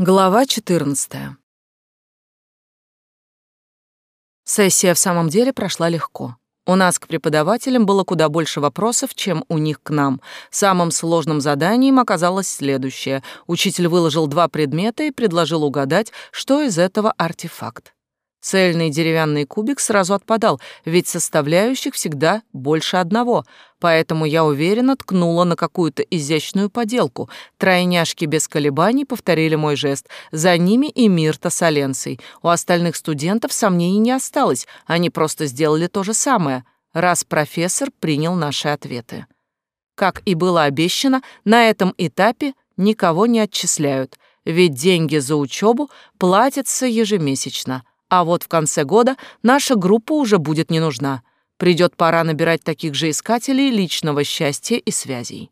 Глава 14. Сессия в самом деле прошла легко. У нас к преподавателям было куда больше вопросов, чем у них к нам. Самым сложным заданием оказалось следующее. Учитель выложил два предмета и предложил угадать, что из этого артефакт. Цельный деревянный кубик сразу отпадал, ведь составляющих всегда больше одного, поэтому я уверенно ткнула на какую-то изящную поделку. Тройняшки без колебаний повторили мой жест. За ними и Мирта с Оленцей. У остальных студентов сомнений не осталось, они просто сделали то же самое, раз профессор принял наши ответы. Как и было обещано, на этом этапе никого не отчисляют, ведь деньги за учебу платятся ежемесячно — а вот в конце года наша группа уже будет не нужна. Придет пора набирать таких же искателей личного счастья и связей.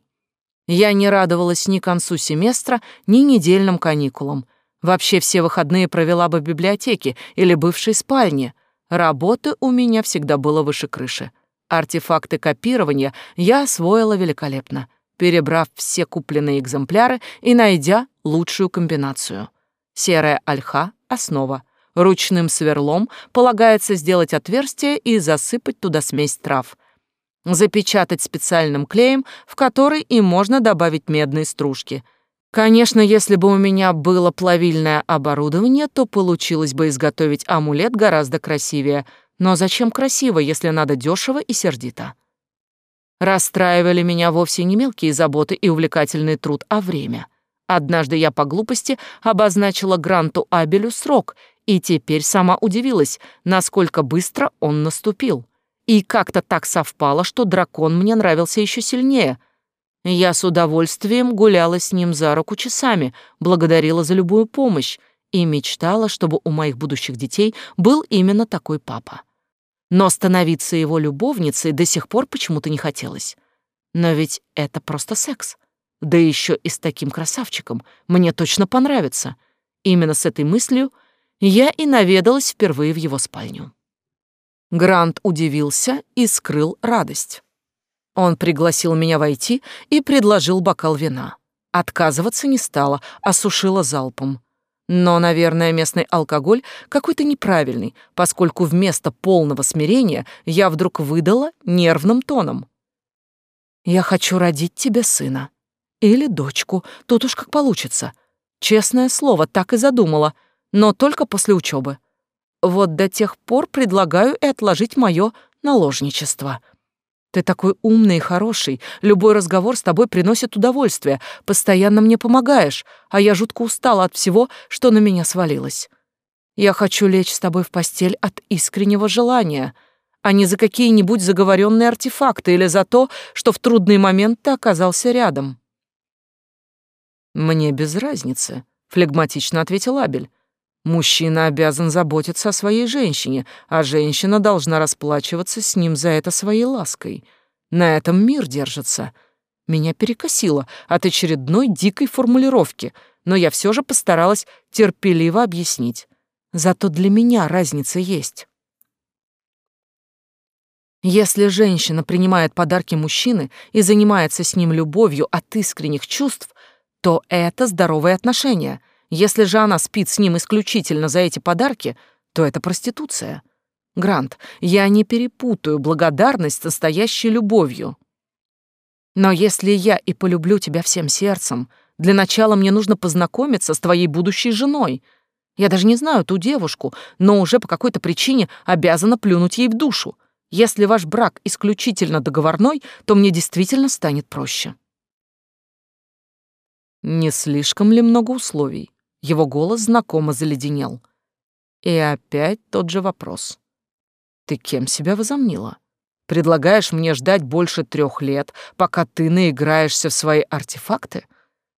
Я не радовалась ни концу семестра, ни недельным каникулам. Вообще все выходные провела бы в библиотеке или бывшей спальне. Работы у меня всегда было выше крыши. Артефакты копирования я освоила великолепно, перебрав все купленные экземпляры и найдя лучшую комбинацию. Серая ольха — основа. Ручным сверлом полагается сделать отверстие и засыпать туда смесь трав. Запечатать специальным клеем, в который и можно добавить медные стружки. Конечно, если бы у меня было плавильное оборудование, то получилось бы изготовить амулет гораздо красивее. Но зачем красиво, если надо дешево и сердито? Расстраивали меня вовсе не мелкие заботы и увлекательный труд, а время. Однажды я по глупости обозначила Гранту Абелю срок и теперь сама удивилась, насколько быстро он наступил. И как-то так совпало, что дракон мне нравился еще сильнее. Я с удовольствием гуляла с ним за руку часами, благодарила за любую помощь и мечтала, чтобы у моих будущих детей был именно такой папа. Но становиться его любовницей до сих пор почему-то не хотелось. Но ведь это просто секс. Да еще и с таким красавчиком. Мне точно понравится. Именно с этой мыслью — я и наведалась впервые в его спальню. Грант удивился и скрыл радость. Он пригласил меня войти и предложил бокал вина. Отказываться не стала, осушила залпом. Но, наверное, местный алкоголь какой-то неправильный, поскольку вместо полного смирения я вдруг выдала нервным тоном. «Я хочу родить тебе сына. Или дочку, тут уж как получится. Честное слово, так и задумала — но только после учебы. Вот до тех пор предлагаю и отложить мое наложничество. Ты такой умный и хороший, любой разговор с тобой приносит удовольствие, постоянно мне помогаешь, а я жутко устала от всего, что на меня свалилось. Я хочу лечь с тобой в постель от искреннего желания, а не за какие-нибудь заговоренные артефакты или за то, что в трудный момент ты оказался рядом. Мне без разницы, флегматично ответил Абель. Мужчина обязан заботиться о своей женщине, а женщина должна расплачиваться с ним за это своей лаской. На этом мир держится. Меня перекосило от очередной дикой формулировки, но я все же постаралась терпеливо объяснить. Зато для меня разница есть. Если женщина принимает подарки мужчины и занимается с ним любовью от искренних чувств, то это здоровые отношения — если же она спит с ним исключительно за эти подарки, то это проституция. Грант, я не перепутаю благодарность с настоящей любовью. Но если я и полюблю тебя всем сердцем, для начала мне нужно познакомиться с твоей будущей женой. Я даже не знаю ту девушку, но уже по какой-то причине обязана плюнуть ей в душу. Если ваш брак исключительно договорной, то мне действительно станет проще. Не слишком ли много условий? Его голос знакомо заледенел. И опять тот же вопрос. «Ты кем себя возомнила? Предлагаешь мне ждать больше трех лет, пока ты наиграешься в свои артефакты?»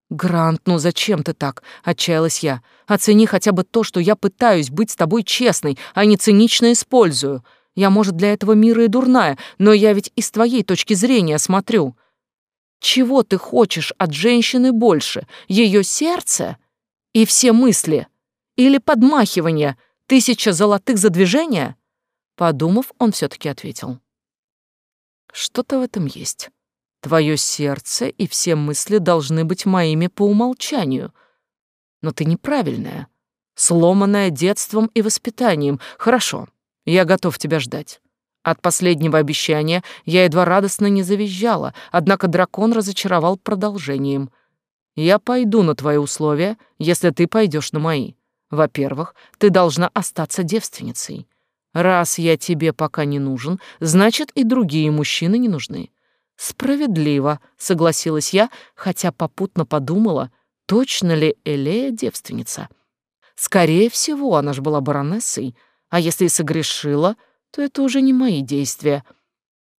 «Грант, ну зачем ты так?» — отчаялась я. «Оцени хотя бы то, что я пытаюсь быть с тобой честной, а не цинично использую. Я, может, для этого мира и дурная, но я ведь и с твоей точки зрения смотрю. Чего ты хочешь от женщины больше? Ее сердце и все мысли. Или подмахивание, тысяча золотых за движение? Подумав, он все таки ответил. Что-то в этом есть. Твое сердце и все мысли должны быть моими по умолчанию. Но ты неправильная, сломанная детством и воспитанием. Хорошо, я готов тебя ждать. От последнего обещания я едва радостно не завизжала, однако дракон разочаровал продолжением. Я пойду на твои условия, если ты пойдешь на мои. Во-первых, ты должна остаться девственницей. Раз я тебе пока не нужен, значит и другие мужчины не нужны. Справедливо, согласилась я, хотя попутно подумала, точно ли Элея девственница. Скорее всего, она же была баронессой, а если и согрешила, то это уже не мои действия.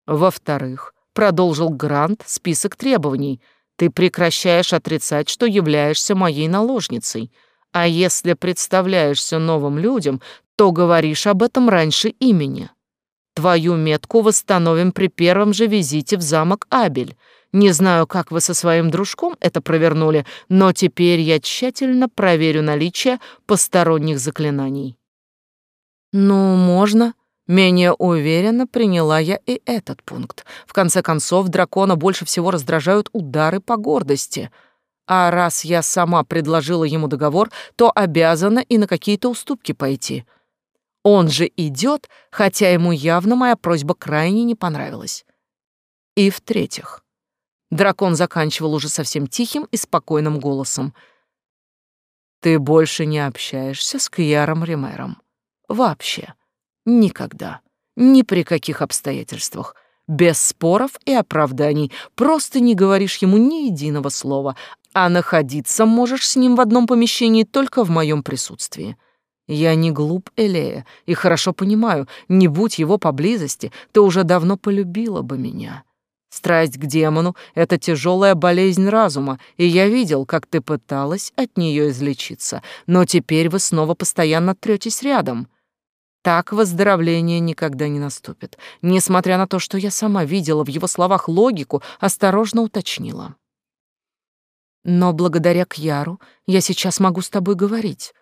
Во-вторых, продолжил Грант список требований. Ты прекращаешь отрицать, что являешься моей наложницей. А если представляешься новым людям, то говоришь об этом раньше имени. Твою метку восстановим при первом же визите в замок Абель. Не знаю, как вы со своим дружком это провернули, но теперь я тщательно проверю наличие посторонних заклинаний. Ну, можно. Менее уверенно приняла я и этот пункт. В конце концов, дракона больше всего раздражают удары по гордости. А раз я сама предложила ему договор, то обязана и на какие-то уступки пойти. Он же идет, хотя ему явно моя просьба крайне не понравилась. И в-третьих, дракон заканчивал уже совсем тихим и спокойным голосом. «Ты больше не общаешься с Кьяром Ремером. Вообще. Никогда. Ни при каких обстоятельствах. Без споров и оправданий. Просто не говоришь ему ни единого слова, а находиться можешь с ним в одном помещении только в моем присутствии. Я не глуп, Элея, и хорошо понимаю, не будь его поблизости, ты уже давно полюбила бы меня. Страсть к демону — это тяжелая болезнь разума, и я видел, как ты пыталась от нее излечиться, но теперь вы снова постоянно третесь рядом. Так выздоровление никогда не наступит. Несмотря на то, что я сама видела в его словах логику, осторожно уточнила. Но благодаря Кьяру я сейчас могу с тобой говорить.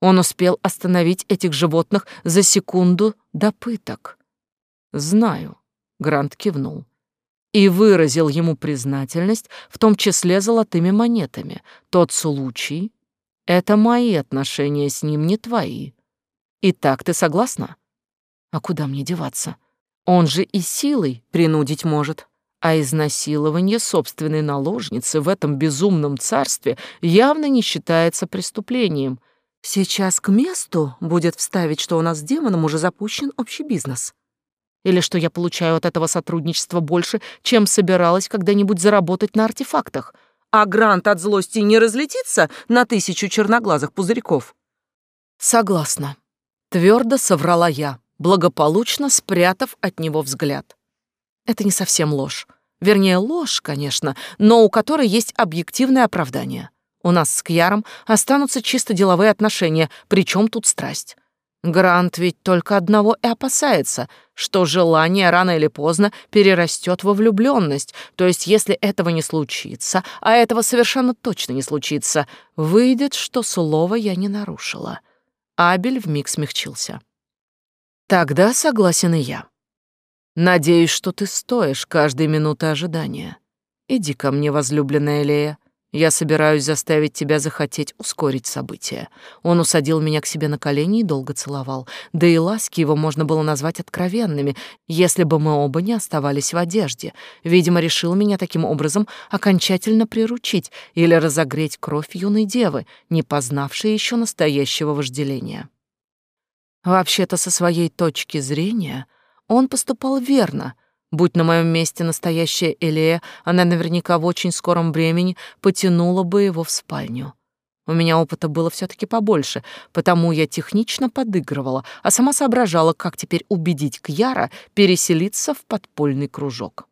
Он успел остановить этих животных за секунду до пыток. Знаю, Грант кивнул. И выразил ему признательность, в том числе золотыми монетами. Тот случай — это мои отношения с ним, не твои. И так ты согласна? А куда мне деваться? Он же и силой принудить может. А изнасилование собственной наложницы в этом безумном царстве явно не считается преступлением. Сейчас к месту будет вставить, что у нас с демоном уже запущен общий бизнес. Или что я получаю от этого сотрудничества больше, чем собиралась когда-нибудь заработать на артефактах. А грант от злости не разлетится на тысячу черноглазых пузырьков. Согласна. Твердо соврала я, благополучно спрятав от него взгляд. Это не совсем ложь. Вернее, ложь, конечно, но у которой есть объективное оправдание. У нас с Кьяром останутся чисто деловые отношения, причем тут страсть. Грант ведь только одного и опасается, что желание рано или поздно перерастет во влюбленность. То есть, если этого не случится, а этого совершенно точно не случится, выйдет, что слово я не нарушила. Абель вмиг смягчился. Тогда согласен и я. Надеюсь, что ты стоишь каждой минуты ожидания. Иди ко мне, возлюбленная Лея. Я собираюсь заставить тебя захотеть ускорить события. Он усадил меня к себе на колени и долго целовал. Да и ласки его можно было назвать откровенными, если бы мы оба не оставались в одежде. Видимо, решил меня таким образом окончательно приручить или разогреть кровь юной девы, не познавшей еще настоящего вожделения. Вообще-то, со своей точки зрения, он поступал верно — Будь на моем месте настоящая Элея, она наверняка в очень скором времени потянула бы его в спальню. У меня опыта было все таки побольше, потому я технично подыгрывала, а сама соображала, как теперь убедить Кьяра переселиться в подпольный кружок.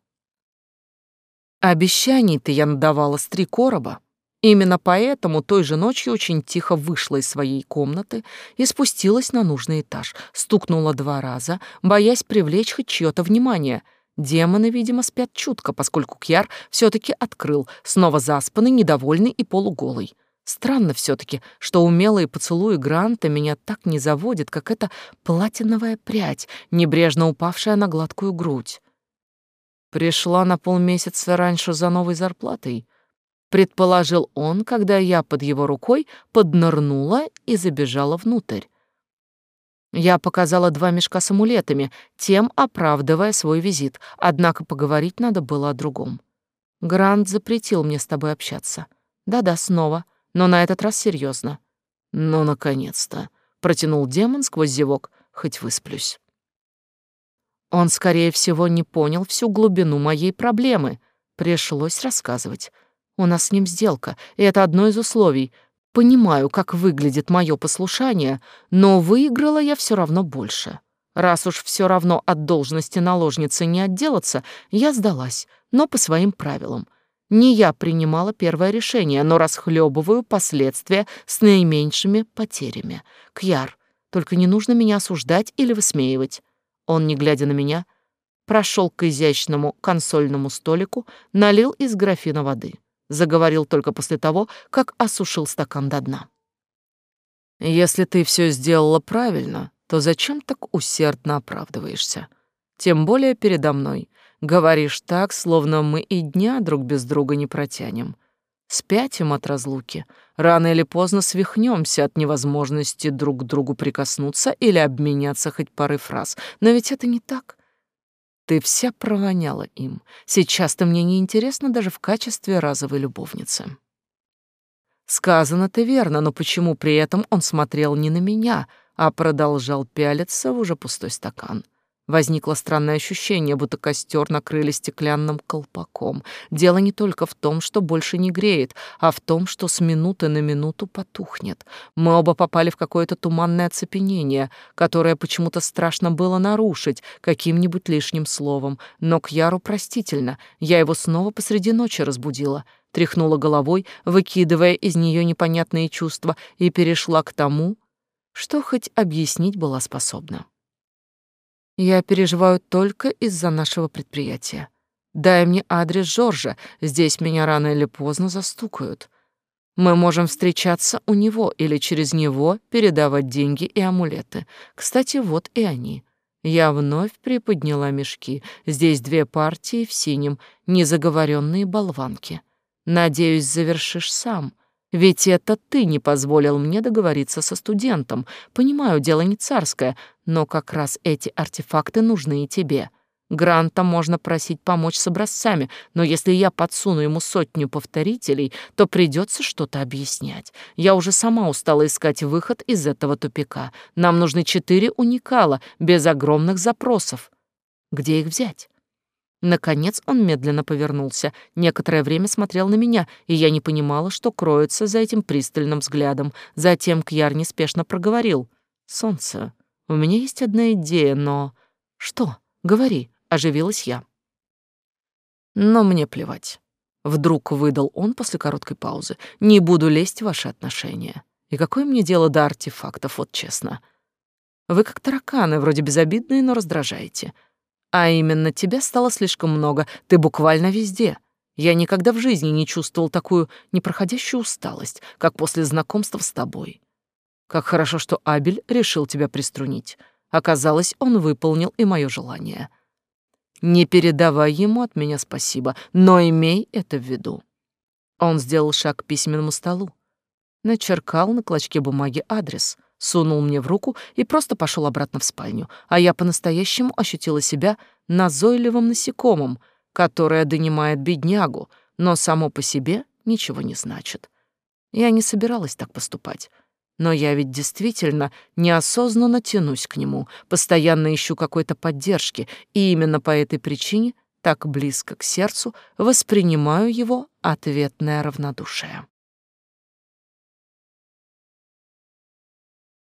Обещаний-то я надавала с три короба. Именно поэтому той же ночью очень тихо вышла из своей комнаты и спустилась на нужный этаж, стукнула два раза, боясь привлечь хоть чьё-то внимание — Демоны, видимо, спят чутко, поскольку Кьяр все таки открыл, снова заспанный, недовольный и полуголый. Странно все таки что умелые поцелуи Гранта меня так не заводят, как эта платиновая прядь, небрежно упавшая на гладкую грудь. Пришла на полмесяца раньше за новой зарплатой. предположил он, когда я под его рукой поднырнула и забежала внутрь. Я показала два мешка с амулетами, тем оправдывая свой визит, однако поговорить надо было о другом. Грант запретил мне с тобой общаться. Да-да, снова, но на этот раз серьезно. Ну, наконец-то, протянул демон сквозь зевок, хоть высплюсь. Он, скорее всего, не понял всю глубину моей проблемы. Пришлось рассказывать. У нас с ним сделка, и это одно из условий. Понимаю, как выглядит мое послушание, но выиграла я все равно больше. Раз уж все равно от должности наложницы не отделаться, я сдалась, но по своим правилам. Не я принимала первое решение, но расхлебываю последствия с наименьшими потерями. Кьяр, только не нужно меня осуждать или высмеивать. Он, не глядя на меня, прошел к изящному консольному столику, налил из графина воды заговорил только после того, как осушил стакан до дна. Если ты все сделала правильно, то зачем так усердно оправдываешься? Тем более передо мной. Говоришь так, словно мы и дня друг без друга не протянем. Спятим от разлуки. Рано или поздно свихнемся от невозможности друг к другу прикоснуться или обменяться хоть парой фраз. Но ведь это не так. Ты вся провоняла им. Сейчас ты мне не интересна даже в качестве разовой любовницы. Сказано-то верно, но почему при этом он смотрел не на меня, а продолжал пялиться в уже пустой стакан? Возникло странное ощущение, будто костер накрыли стеклянным колпаком. Дело не только в том, что больше не греет, а в том, что с минуты на минуту потухнет. Мы оба попали в какое-то туманное оцепенение, которое почему-то страшно было нарушить каким-нибудь лишним словом. Но к Яру простительно, я его снова посреди ночи разбудила, тряхнула головой, выкидывая из нее непонятные чувства, и перешла к тому, что хоть объяснить была способна. Я переживаю только из-за нашего предприятия. Дай мне адрес Жоржа, здесь меня рано или поздно застукают. Мы можем встречаться у него или через него передавать деньги и амулеты. Кстати, вот и они. Я вновь приподняла мешки. Здесь две партии в синем, незаговоренные болванки. Надеюсь, завершишь сам. Ведь это ты не позволил мне договориться со студентом. Понимаю, дело не царское, но как раз эти артефакты нужны и тебе. Гранта можно просить помочь с образцами, но если я подсуну ему сотню повторителей, то придется что-то объяснять. Я уже сама устала искать выход из этого тупика. Нам нужны четыре уникала, без огромных запросов. Где их взять? Наконец он медленно повернулся, некоторое время смотрел на меня, и я не понимала, что кроется за этим пристальным взглядом. Затем Кьяр неспешно проговорил. «Солнце, у меня есть одна идея, но...» «Что? Говори», — оживилась я. «Но мне плевать». Вдруг выдал он после короткой паузы. «Не буду лезть в ваши отношения. И какое мне дело до артефактов, вот честно. Вы как тараканы, вроде безобидные, но раздражаете. А именно тебя стало слишком много, ты буквально везде. Я никогда в жизни не чувствовал такую непроходящую усталость, как после знакомства с тобой. Как хорошо, что Абель решил тебя приструнить. Оказалось, он выполнил и мое желание. Не передавай ему от меня спасибо, но имей это в виду. Он сделал шаг к письменному столу, начеркал на клочке бумаги адрес — сунул мне в руку и просто пошел обратно в спальню, а я по-настоящему ощутила себя назойливым насекомым, которое донимает беднягу, но само по себе ничего не значит. Я не собиралась так поступать. Но я ведь действительно неосознанно тянусь к нему, постоянно ищу какой-то поддержки, и именно по этой причине так близко к сердцу воспринимаю его ответное равнодушие.